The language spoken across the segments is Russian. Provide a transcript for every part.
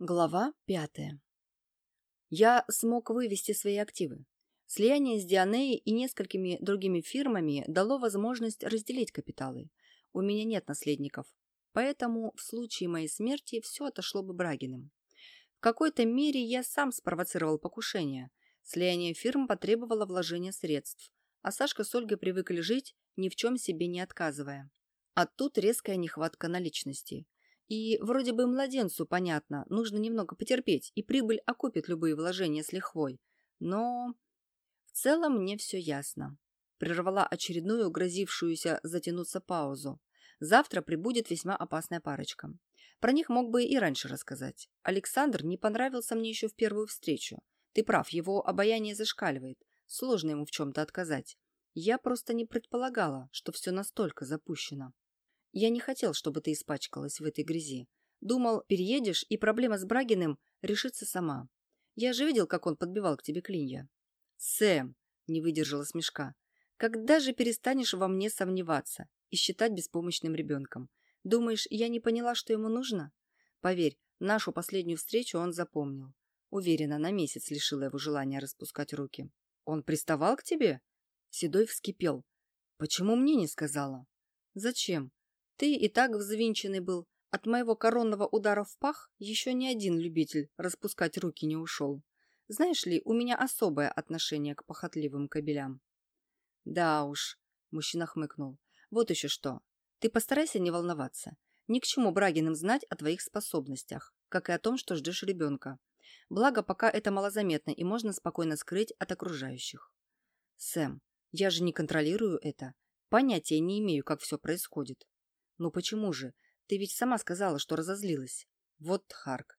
Глава пятая. Я смог вывести свои активы. Слияние с Дианеей и несколькими другими фирмами дало возможность разделить капиталы. У меня нет наследников, поэтому в случае моей смерти все отошло бы Брагиным. В какой-то мере я сам спровоцировал покушение. Слияние фирм потребовало вложения средств, а Сашка с Ольгой привыкли жить, ни в чем себе не отказывая. А тут резкая нехватка наличности. И вроде бы младенцу понятно, нужно немного потерпеть, и прибыль окупит любые вложения с лихвой. Но в целом мне все ясно. Прервала очередную грозившуюся затянуться паузу. Завтра прибудет весьма опасная парочка. Про них мог бы и раньше рассказать. Александр не понравился мне еще в первую встречу. Ты прав, его обаяние зашкаливает. Сложно ему в чем-то отказать. Я просто не предполагала, что все настолько запущено. Я не хотел, чтобы ты испачкалась в этой грязи. Думал, переедешь, и проблема с Брагиным решится сама. Я же видел, как он подбивал к тебе клинья. Сэм, не выдержала смешка, когда же перестанешь во мне сомневаться и считать беспомощным ребенком? Думаешь, я не поняла, что ему нужно? Поверь, нашу последнюю встречу он запомнил. Уверена, на месяц лишила его желания распускать руки. Он приставал к тебе? Седой вскипел. Почему мне не сказала? Зачем? Ты и так взвинченный был. От моего коронного удара в пах еще ни один любитель распускать руки не ушел. Знаешь ли, у меня особое отношение к похотливым кобелям. Да уж, мужчина хмыкнул. Вот еще что. Ты постарайся не волноваться. Ни к чему Брагиным знать о твоих способностях, как и о том, что ждешь ребенка. Благо, пока это малозаметно и можно спокойно скрыть от окружающих. Сэм, я же не контролирую это. Понятия не имею, как все происходит. Ну почему же? Ты ведь сама сказала, что разозлилась. Вот Харк.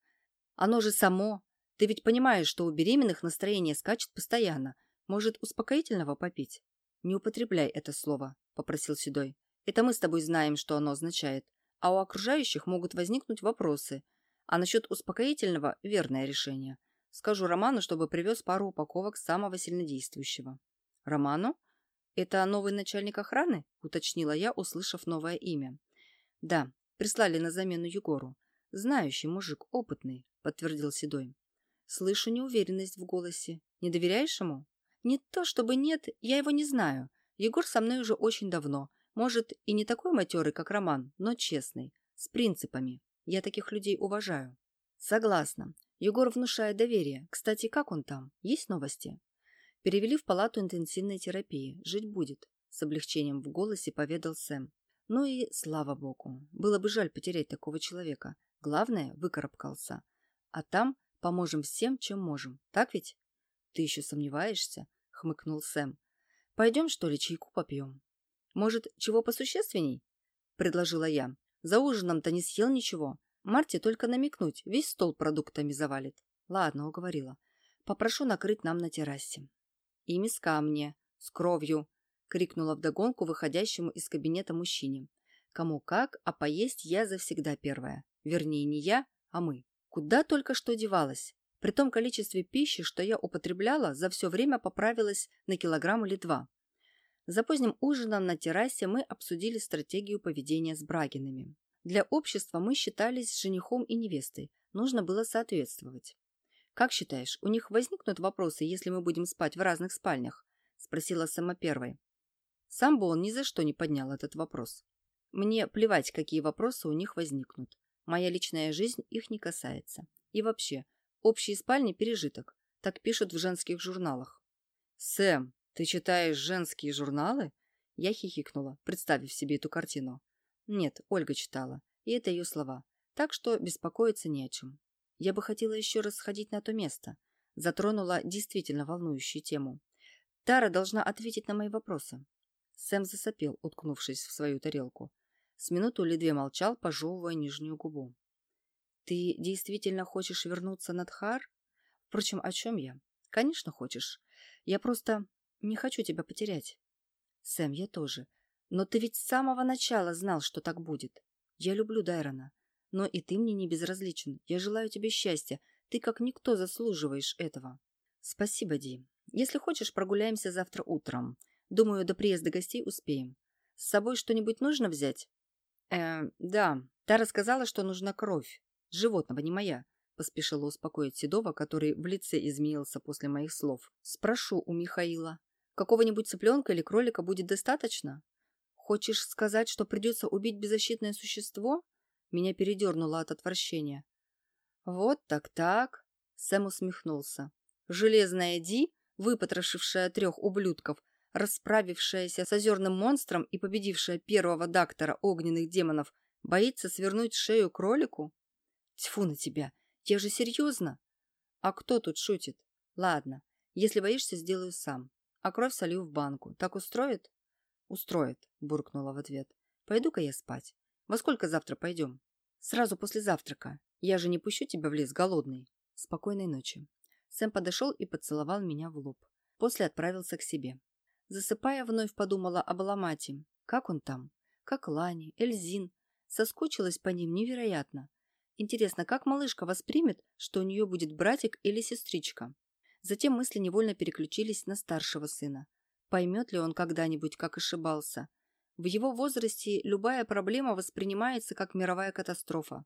Оно же само. Ты ведь понимаешь, что у беременных настроение скачет постоянно. Может, успокоительного попить? Не употребляй это слово, попросил Седой. Это мы с тобой знаем, что оно означает. А у окружающих могут возникнуть вопросы. А насчет успокоительного – верное решение. Скажу Роману, чтобы привез пару упаковок самого сильнодействующего. Роману? Это новый начальник охраны? Уточнила я, услышав новое имя. Да, прислали на замену Егору. Знающий мужик, опытный, подтвердил Седой. Слышу неуверенность в голосе. Не доверяешь ему? Не то чтобы нет, я его не знаю. Егор со мной уже очень давно. Может, и не такой матерый, как Роман, но честный. С принципами. Я таких людей уважаю. Согласна. Егор внушает доверие. Кстати, как он там? Есть новости? Перевели в палату интенсивной терапии. Жить будет. С облегчением в голосе поведал Сэм. Ну и слава богу. Было бы жаль потерять такого человека. Главное, выкарабкался. А там поможем всем, чем можем. Так ведь? Ты еще сомневаешься? Хмыкнул Сэм. Пойдем, что ли, чайку попьем? Может, чего посущественней? Предложила я. За ужином-то не съел ничего. Марте только намекнуть, весь стол продуктами завалит. Ладно, уговорила. Попрошу накрыть нам на террасе. И миска мне, с кровью, — крикнула вдогонку выходящему из кабинета мужчине. «Кому как, а поесть я завсегда первая. Вернее, не я, а мы. Куда только что девалась. При том количестве пищи, что я употребляла, за все время поправилась на килограмм или два. За поздним ужином на террасе мы обсудили стратегию поведения с Брагинами. Для общества мы считались женихом и невестой. Нужно было соответствовать. «Как считаешь, у них возникнут вопросы, если мы будем спать в разных спальнях?» – спросила сама первой. Сам бы он ни за что не поднял этот вопрос. Мне плевать, какие вопросы у них возникнут. Моя личная жизнь их не касается. И вообще, общие спальни – пережиток. Так пишут в женских журналах. «Сэм, ты читаешь женские журналы?» Я хихикнула, представив себе эту картину. Нет, Ольга читала, и это ее слова. Так что беспокоиться не о чем. Я бы хотела еще раз сходить на то место. Затронула действительно волнующую тему. Тара должна ответить на мои вопросы. Сэм засопел, уткнувшись в свою тарелку. С минуту или две молчал, пожевывая нижнюю губу. «Ты действительно хочешь вернуться на Дхар? Впрочем, о чем я? Конечно, хочешь. Я просто не хочу тебя потерять». «Сэм, я тоже. Но ты ведь с самого начала знал, что так будет. Я люблю Дайрона. Но и ты мне не безразличен. Я желаю тебе счастья. Ты как никто заслуживаешь этого». «Спасибо, Ди. Если хочешь, прогуляемся завтра утром. Думаю, до приезда гостей успеем. С собой что-нибудь нужно взять? Э, да. Та рассказала, что нужна кровь. Животного, не моя. поспешила успокоить Седова, который в лице изменился после моих слов. Спрошу у Михаила. Какого-нибудь цыпленка или кролика будет достаточно? Хочешь сказать, что придется убить беззащитное существо? Меня передернуло от отвращения. Вот так-так, Сэм усмехнулся. Железная Ди, выпотрошившая трех ублюдков, расправившаяся с озерным монстром и победившая первого доктора огненных демонов, боится свернуть шею кролику? Тьфу на тебя! Я же серьезно! А кто тут шутит? Ладно, если боишься, сделаю сам. А кровь солью в банку. Так устроит? Устроит, буркнула в ответ. Пойду-ка я спать. Во сколько завтра пойдем? Сразу после завтрака. Я же не пущу тебя в лес голодный. Спокойной ночи. Сэм подошел и поцеловал меня в лоб. После отправился к себе. Засыпая, вновь подумала об Аламате. Как он там? Как Лани, Эльзин. Соскучилась по ним невероятно. Интересно, как малышка воспримет, что у нее будет братик или сестричка? Затем мысли невольно переключились на старшего сына. Поймет ли он когда-нибудь, как ошибался? В его возрасте любая проблема воспринимается как мировая катастрофа.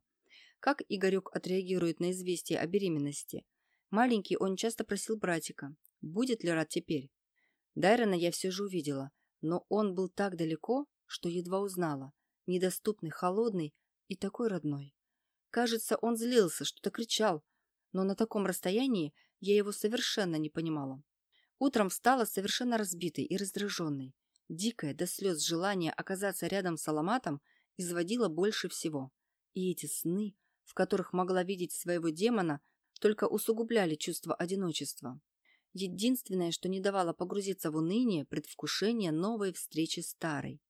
Как Игорек отреагирует на известие о беременности? Маленький он часто просил братика. Будет ли рад теперь? Дайрона я все же увидела, но он был так далеко, что едва узнала. Недоступный, холодный и такой родной. Кажется, он злился, что-то кричал, но на таком расстоянии я его совершенно не понимала. Утром встала совершенно разбитой и раздраженной. Дикое до слез желание оказаться рядом с Аламатом изводило больше всего. И эти сны, в которых могла видеть своего демона, только усугубляли чувство одиночества. Единственное, что не давало погрузиться в уныние, предвкушение новой встречи старой.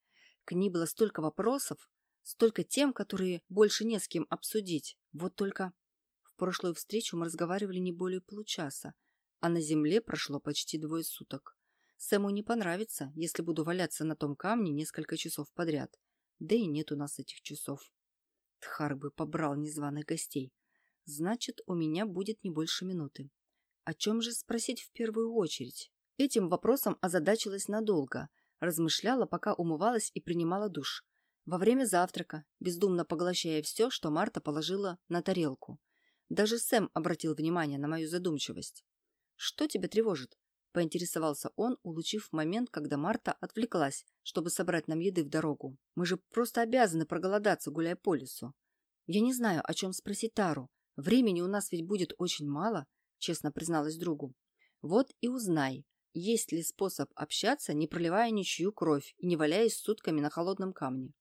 К ней было столько вопросов, столько тем, которые больше не с кем обсудить. Вот только в прошлую встречу мы разговаривали не более получаса, а на земле прошло почти двое суток. Сэму не понравится, если буду валяться на том камне несколько часов подряд. Да и нет у нас этих часов. Тхар бы побрал незваных гостей. Значит, у меня будет не больше минуты. О чем же спросить в первую очередь? Этим вопросом озадачилась надолго, размышляла, пока умывалась и принимала душ. Во время завтрака, бездумно поглощая все, что Марта положила на тарелку. Даже Сэм обратил внимание на мою задумчивость. «Что тебя тревожит?» – поинтересовался он, улучив момент, когда Марта отвлеклась, чтобы собрать нам еды в дорогу. «Мы же просто обязаны проголодаться, гуляя по лесу». «Я не знаю, о чем спросить Тару. Времени у нас ведь будет очень мало», честно призналась другу. Вот и узнай, есть ли способ общаться, не проливая ничью кровь и не валяясь сутками на холодном камне.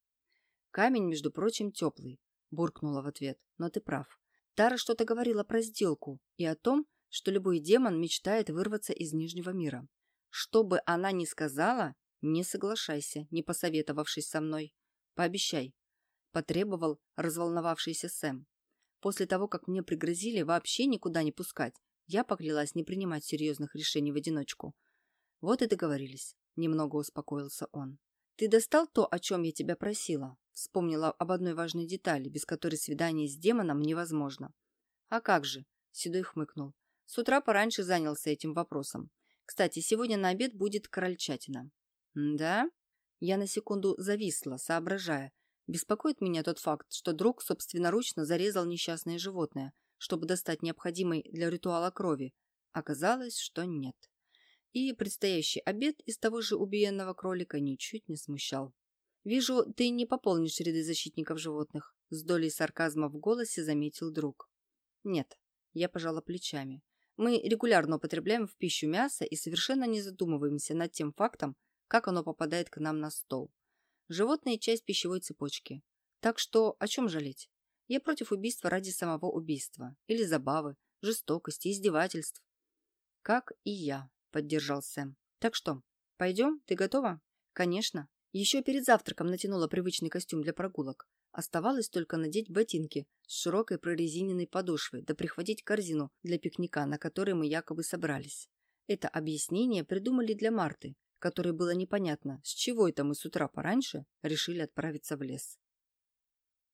Камень, между прочим, теплый, буркнула в ответ. Но ты прав. Тара что-то говорила про сделку и о том, что любой демон мечтает вырваться из Нижнего мира. Что бы она ни сказала, не соглашайся, не посоветовавшись со мной. Пообещай. Потребовал разволновавшийся Сэм. После того, как мне пригрозили вообще никуда не пускать, я поклялась не принимать серьезных решений в одиночку. Вот и договорились. Немного успокоился он. «Ты достал то, о чем я тебя просила?» Вспомнила об одной важной детали, без которой свидание с демоном невозможно. «А как же?» – Седой хмыкнул. «С утра пораньше занялся этим вопросом. Кстати, сегодня на обед будет крольчатина». «Да?» Я на секунду зависла, соображая. Беспокоит меня тот факт, что друг собственноручно зарезал несчастное животное – чтобы достать необходимой для ритуала крови, оказалось, что нет. И предстоящий обед из того же убиенного кролика ничуть не смущал. «Вижу, ты не пополнишь ряды защитников животных», с долей сарказма в голосе заметил друг. «Нет», я пожала плечами. «Мы регулярно употребляем в пищу мясо и совершенно не задумываемся над тем фактом, как оно попадает к нам на стол. Животные – часть пищевой цепочки. Так что о чем жалеть? Я против убийства ради самого убийства. Или забавы, жестокости, издевательств. Как и я, поддержал Сэм. Так что, пойдем? Ты готова? Конечно. Еще перед завтраком натянула привычный костюм для прогулок. Оставалось только надеть ботинки с широкой прорезиненной подошвой да прихватить корзину для пикника, на которой мы якобы собрались. Это объяснение придумали для Марты, которой было непонятно, с чего это мы с утра пораньше решили отправиться в лес.